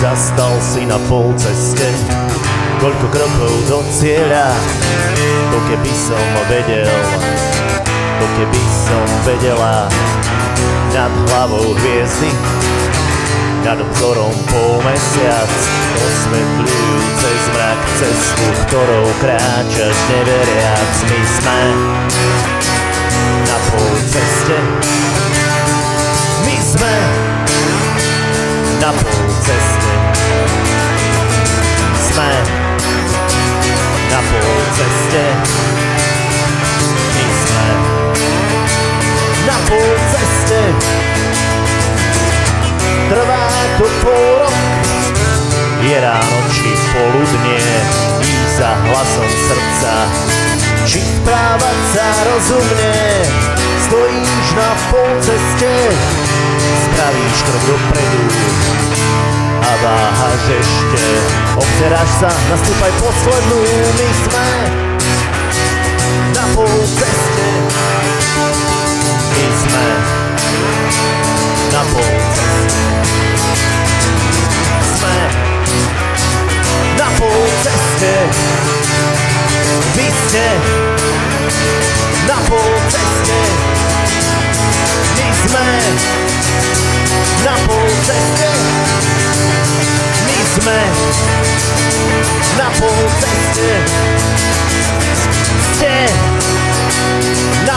na pol ceste Koľko krokov do cieľa To keby som vedel To keby som vedela. Nad hlavou hviezdy nad obzorom pol mesiac Osvetľujúce zmrak cestu, ktorou kráčaš neveriac. My sme na pol ceste My sme na pol ceste ceste My na pol ceste Trvá to pol rok. Je ráno či poludnie Jí za hlasom srdca. Či správať sa rozumne. Stojíš na pol ceste Spravíš krok dopredu. A váhaš ešte Obzeráš sa, nastúpaj poslednú My sme na pol ceste. My sme na pol ceste. Sme na pol ceste. Vy ste na pol ceste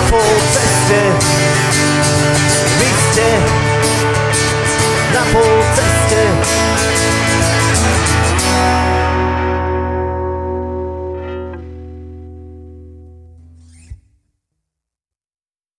Ste na pol ceste